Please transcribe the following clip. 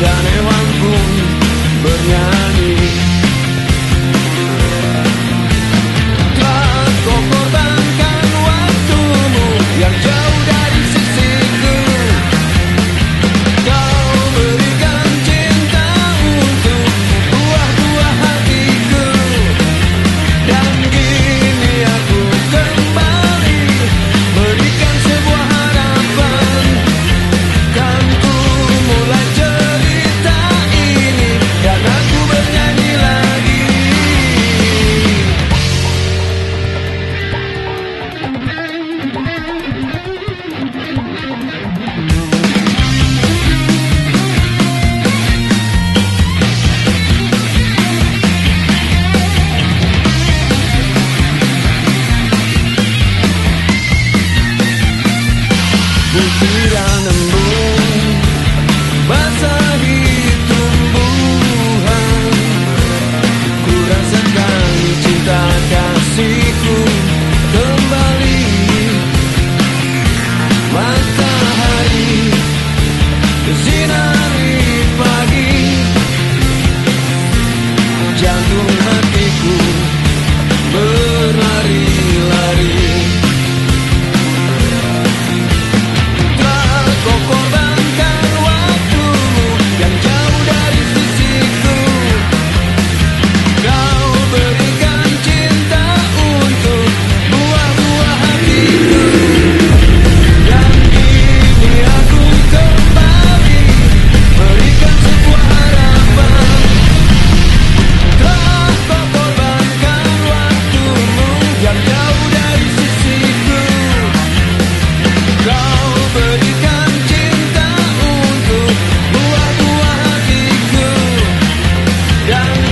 dan hewan pun bernyanyi. kasihku kembali. Matahari sinari pagi. Jantung hatiku down.